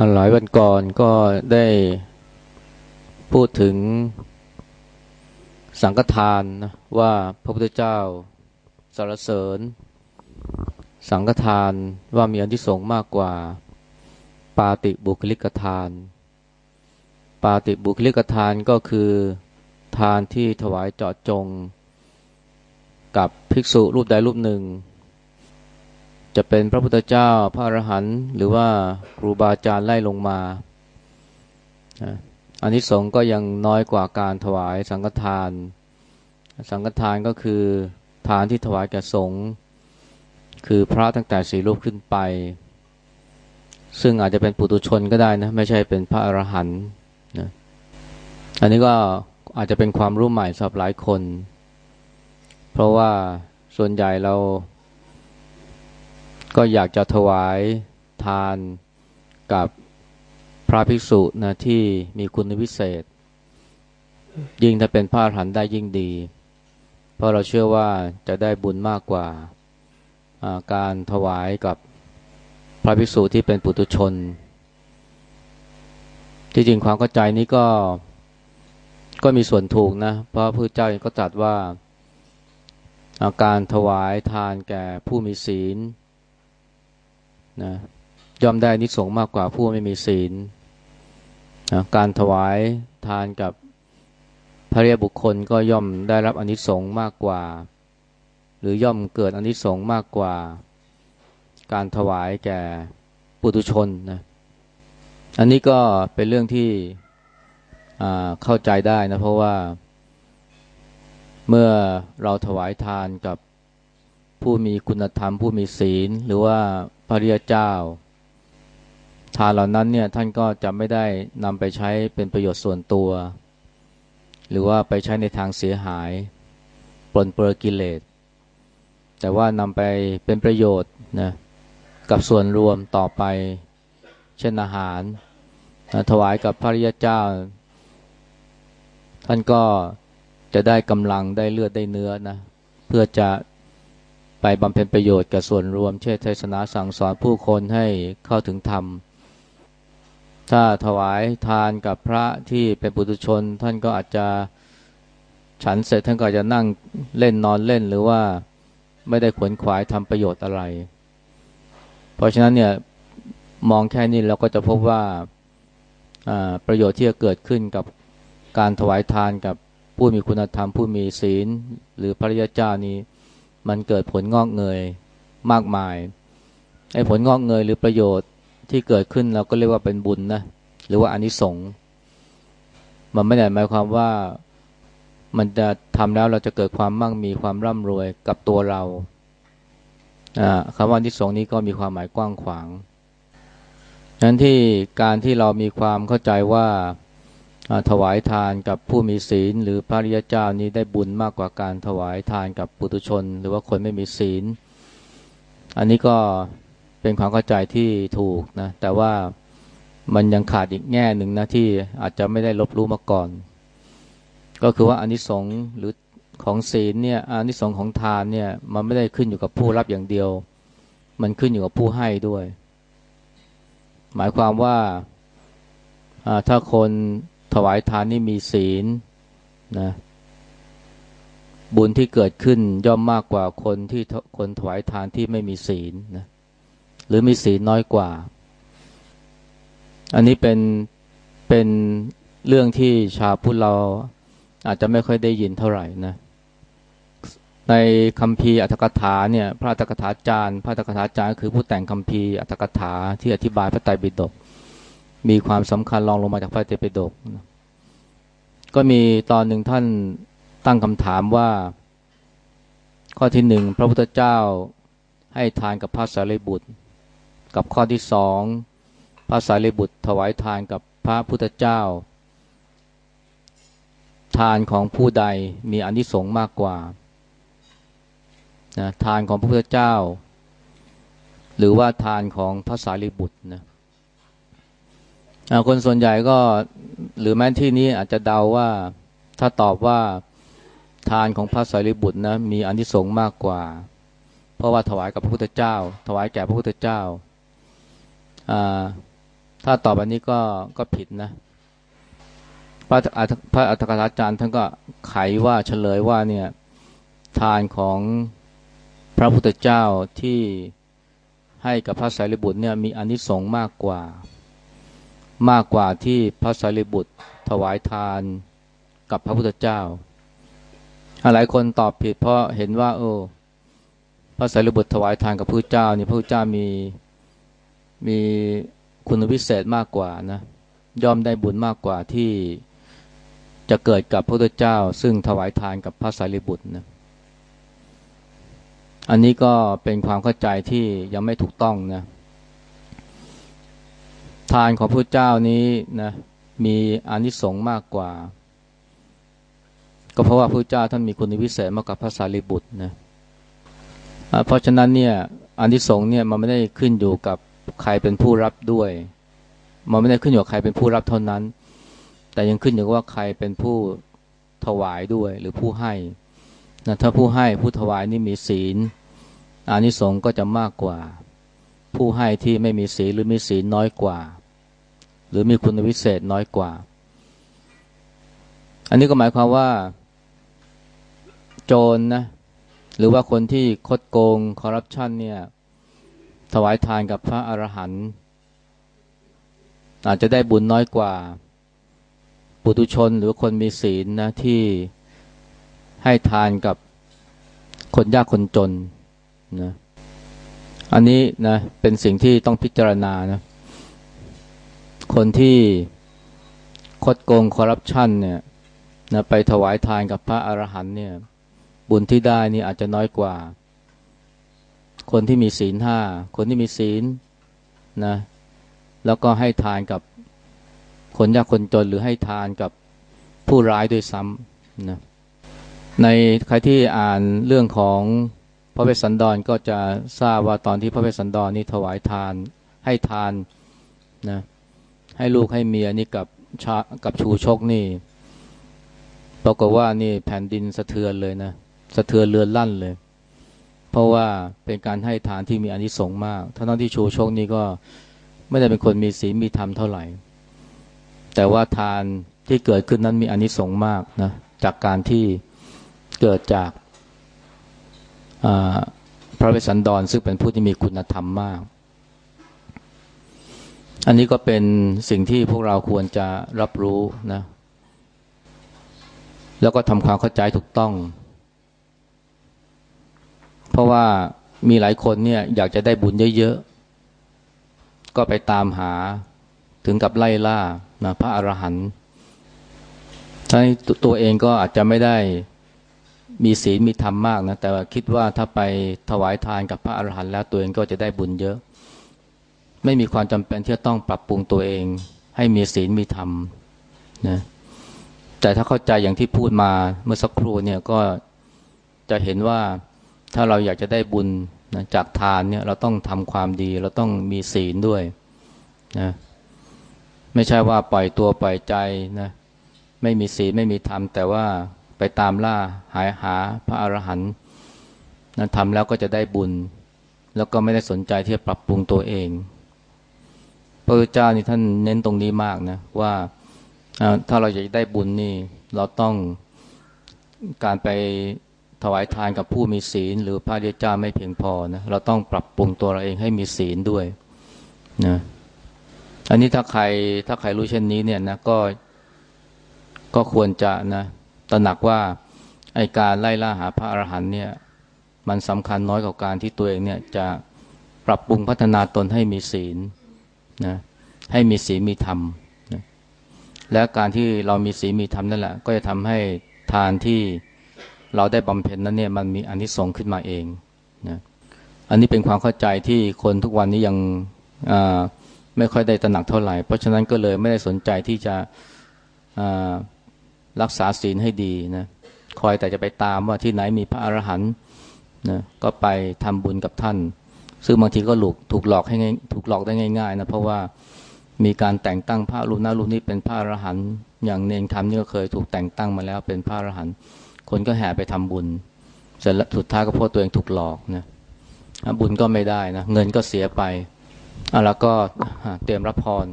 หลายวันก่อนก็ได้พูดถึงสังฆทานนะว่าพระพุทธเจ้าสรรเสริญ สังฆทานว่ามีอันที่สงมากกว่า ปาติบุคลิกทาน ปาติบุคลิกทานก็คือทานที่ถวายเจาะจง กับภิกษุรูปใดรูปหนึ่ง จะเป็นพระพุทธเจ้าพระอรหันต์หรือว่าครูบาอาจารย์ไล่ลงมาอันนี้สงก็ยังน้อยกว่าการถวายสังฆทาน สังฆทานก็คือทานที่ถวายแก่สงฆ์คือพระตั้งแต่สีรูปขึ้นไป ซึ่งอาจจะเป็นปุตุชนก็ได้นะ ไม่ใช่เป็นพระอรหันต์นะอันนี้ก็อาจจะเป็นความรู้ใหม่สำหรับหลายคน เพราะว่าส่วนใหญ่เรา ก็อยากจะถวายทานกับพระภิกษุนะที่มีคุณวิเศษ ยิ่งถ้าเป็นพระอรหันต์ได้ยิ่งดี เพราะเราเชื่อว่าจะได้บุญมากกว่าการถวายกับพระภิกษุที่เป็นปุถุชน ที่จริงความเข้าใจนี้ก็ก็มีส่วนถูกนะ เพราะพระเจ้าก็ตรัสว่าาการถวายทานแก่ผู้มีศีล นะย่อมได้นิสงมากกว่าผู้ไม่มีศีลนะการถวายทานกับพระเรียบุคคลก็ย่อมได้รับอนิสงมากกว่า หรือย่อมเกิดอนิสงมากกว่า การถวายแก่ปุตุชนนะอันนี้ก็เป็นเรื่องที่เข้าใจได้นะเพราะว่า เมื่อเราถวายทานกับผู้มีคุณธรรม ผู้มีศีล หรือว่า พระริยเจ้า ทานเหล่านั้นเนี่ยท่านก็จะไม่ได้นำไปใช้เป็นประโยชน์ส่วนตัว หรือว่าไปใช้ในทางเสียหายปลนเปลือกิเลส แต่ว่านำไปเป็นประโยชน์นะกับส่วนรวมต่อไป เช่นอาหารนะถวายกับพระริยเจ้า ท่านก็จะได้กำลังได้เลือดได้เนื้อนะเพื่อจะ ไปบำเพ็ญประโยชน์กับส่วนรวม เช่นเทศนาสั่งสอนผู้คนให้เข้าถึงธรรม ถ้าถวายทานกับพระที่เป็นปุถุชน ท่านก็อาจจะฉันเสร็จท่านก็จะนั่งเล่นนอนเล่นหรือว่าไม่ได้ขวนขวายทำประโยชน์อะไร เพราะฉะนั้นเนี่ยมองแค่นี้เราก็จะพบว่าประโยชน์ที่จะเกิดขึ้นกับการถวายทานกับผู้มีคุณธรรมผู้มีศีล หรือพระริยเจ้านี้ มันเกิดผลงอกเงยมากมายไอ้ผลงอกเงยหรือประโยชน์ที่เกิดขึ้นเราก็เรียกว่าเป็นบุญนะหรือว่าอนิสงส์มันไม่ได้หมายความว่ามันจะทำแล้วเราจะเกิดความมั่งมีความร่ำรวยกับตัวเราคำว่าอนิสงส์นี้ก็มีความหมายกว้างขวางนั้นที่การที่เรามีความเข้าใจว่า ถวายทานกับผู้มีศีล หรือพระริยเจ้านี้ได้บุญมากกว่าการถวายทานกับปุถุชน หรือว่าคนไม่มีศีล อันนี้ก็เป็นความเข้าใจที่ถูกนะ แต่ว่ามันยังขาดอีกแง่หนึ่งนะที่อาจจะไม่ได้ลบรู้มาก่อน ก็คือว่าอานิสงส์หรือของศีลเนี่ยอานิสงส์ของทานเนี่ยมันไม่ได้ขึ้นอยู่กับผู้รับอย่างเดียว มันขึ้นอยู่กับผู้ให้ด้วย หมายความว่าถ้าคน ถวายทานนี่มีศีลนะบุญที่เกิดขึ้นย่อมมากกว่าคนที่คนถวายทานที่ไม่มีศีลนะหรือมีศีลน้อยกว่า อันนี้เป็นเป็นเรื่องที่ชาวพุทธเราอาจจะไม่ค่อยได้ยินเท่าไหร่นะในคำพีอัตถกถาเนี่ยพระอัตถกถาจารย์ พระอัตถกถาจารย์คือผู้แต่งคำพีอัตถกถาที่อธิบายพระไตรปิฎก มีความสำคัญรองลงมาจากพระเตปิฎกก็มีตอนหนึ่งท่านตั้งคำถามว่า ข้อที่หนึ่งพระพุทธเจ้าให้ทานกับพระสารีบุตร กับข้อที่สองพระสารีบุตร ถวายทานกับพระพุทธเจ้า ทานของผู้ใดมีอนิสงส์มากกว่านะทานของพระพุทธเจ้า หรือว่าทานของพระสารีบุตรนะ คนส่วนใหญ่ก็หรือแม้ที่นี้อาจจะเดาว่าถ้าตอบว่าทานของพระสารีบุตรนะมีอนิสงส์มากกว่า เพราะว่าถวายกับพระพุทธเจ้า ถวายแก่พระพุทธเจ้า ถ้าตอบอันนี้ก็ก็ผิดนะ พระพระอัฏฐกถาจารย์ท่านก็ไขว่าเฉลยว่าเนี่ยทานของพระพุทธเจ้าที่ให้กับพระสารีบุตรเนี่ยมีอนิสงส์มากกว่า มากกว่าที่พระสารีบุตรถวายทานกับพระพุทธเจ้า หลายคนตอบผิดเพราะเห็นว่า โอ้พระสารีบุตรถวายทานกับพระพุทธเจ้านี่พระพุทธเจ้ามีมีคุณวิเศษมากกว่านะยอมได้บุญมากกว่าที่จะเกิดกับพระพุทธเจ้า ซึ่งถวายทานกับพระสารีบุตรนะอันนี้ก็เป็นความเข้าใจที่ยังไม่ถูกต้องนะ ทานของพระเจ้านี้นะมีอานิสงส์มากกว่า ก็เพราะว่าพระเจ้าท่านมีคุณวิเศษมากกว่าพระสารีบุตรนะเพราะฉะนั้นเนี่ยอานิสงส์เนี่ยมันไม่ได้ขึ้นอยู่กับใครเป็นผู้รับด้วย มันไม่ได้ขึ้นอยู่กับใครเป็นผู้รับเท่านั้น แต่ยังขึ้นอยู่กับว่าใครเป็นผู้ถวายด้วยหรือผู้ให้นะถ้าผู้ให้ผู้ถวายนี่มีศีลอานิสงส์ก็จะมากกว่า ผู้ให้ที่ไม่มีศีลหรือมีศีลน้อยกว่า หรือมีคุณวิเศษน้อยกว่า อันนี้ก็หมายความว่า โจรนนะ หรือว่าคนที่คดโกงคอร์รัปชันเนี่ย ถวายทานกับพระอรหันต์อาจจะได้บุญน้อยกว่า ปุถุชนหรือคนมีศีลนะที่ให้ทานกับคนยากคนจนนะ อันนี้นะเป็นสิ่งที่ต้องพิจารณานะ คนที่คดโกงคอร์รัปชันเนี่ยนะไปถวายทานกับพระอรหันต์เนี่ยบุญที่ได้นี่อาจจะน้อยกว่า คนที่มีศีลห้าคนที่มีศีลนะแล้วก็ให้ทานกับคนยากคนจนหรือให้ทานกับผู้ร้ายด้วยซ้ำนะในใครที่อ่านเรื่องของพระเวสสันดรก็จะทราบว่าตอนที่พระเวสสันดรนี่ถวายทานให้ทานนะ ให้ลูกให้เมียนี่กับชากับชูชกนี่ปรากฏว่านี่แผ่นดินสะเทือนเลยนะ สะเทือนเรือนลั่นเลย เพราะว่าเป็นการให้ทานที่มีอนิสงส์มากทั้งที่ชูชกนี่ก็ไม่ได้เป็นคนมีศีลมีธรรมเท่าไหร่ แต่ว่าทานที่เกิดขึ้นนั้นมีอนิสงส์มากนะจากการที่เกิดจากพระเวสสันดรซึ่งเป็นผู้ที่มีคุณธรรมมาก อันนี้ก็เป็นสิ่งที่พวกเราควรจะรับรู้นะ แล้วก็ทำความเข้าใจถูกต้อง เพราะว่ามีหลายคนเนี่ยอยากจะได้บุญเยอะๆ ก็ไปตามหาถึงกับไล่ล่านะพระอรหันต์ทั้งตัวเองก็อาจจะไม่ได้มีศีลมีธรรมมากนะ แต่ว่าคิดว่าถ้าไปถวายทานกับพระอรหันต์แล้วตัวเองก็จะได้บุญเยอะ ไม่มีความจำเป็นที่จะต้องปรับปรุงตัวเอง ให้มีศีลมีธรรมนะแต่ถ้าเข้าใจอย่างที่พูดมาเมื่อสักครู่เนี่ยก็จะเห็นว่าถ้าเราอยากจะได้บุญนะจากทานเนี่ยเราต้องทำความดีเราต้องมีศีลด้วยนะไม่ใช่ว่าปล่อยตัวปล่อยใจนะไม่มีศีลไม่มีธรรม แต่ว่าไปตามล่าหายหาพระอรหันต์นะทำแล้วก็จะได้บุญ แล้วก็ไม่ได้สนใจที่จะปรับปรุงตัวเอง ระพุทธเจ้านี่ท่านเน้นตรงนี้มากนะว่าถ้าเราอยากได้บุญนี่ เราต้องการไปถวายทานกับผู้มีศีล หรือพระเดชจ้าไม่เพียงพอนะเราต้องปรับปรุงตัวเราเองให้มีศีลด้วยนะอันนี้ถ้าใครถ้าใครรู้เช่นนี้เนี่ยนะก็ก็ควรจะนะตระหนักว่าไอการไล่ล่าหาพระอรหันต์เนี่ย มันสำคัญน้อยกว่าการที่ตัวเองเนี่ยจะปรับปรุงพัฒนาตนให้มีศีล นะให้มีศีลมีธรรมนะและการที่เรามีศีลมีธรรมนั่นแหละ ก็จะทำให้ทานที่เราได้บำเพ็ญนั้นเนี่ยมันมีอนนิสงส์ขึ้นมาเองนะอันนี้เป็นความเข้าใจที่คนทุกวันนี้ยังไม่ค่อยได้ตระหนักเท่าไหร่ เพราะฉะนั้นก็เลยไม่ได้สนใจที่จะรักษาศีลให้ดีนะคอยแต่จะไปตามว่าที่ไหนมีพระอรหันต์นะก็ไปทำบุญกับท่าน ซึ่งบางทีก็หลุกถูกหลอกให้ง่ายถูกหลอกได้ง่ายๆนะเพราะว่ามีการแต่งตั้งพระรูปนั้นรูปนี้เป็นพระอรหันต์อย่างเนรธรรมนี่ก็เคยถูกแต่งตั้งมาแล้วเป็นพระอรหันต์คนก็แห่ไปทำบุญเสร็จแล้วสุดท้ายก็พบตัวเองถูกหลอกนะบุญก็ไม่ได้นะเงินก็เสียไปแล้วก็เตรียมรับพร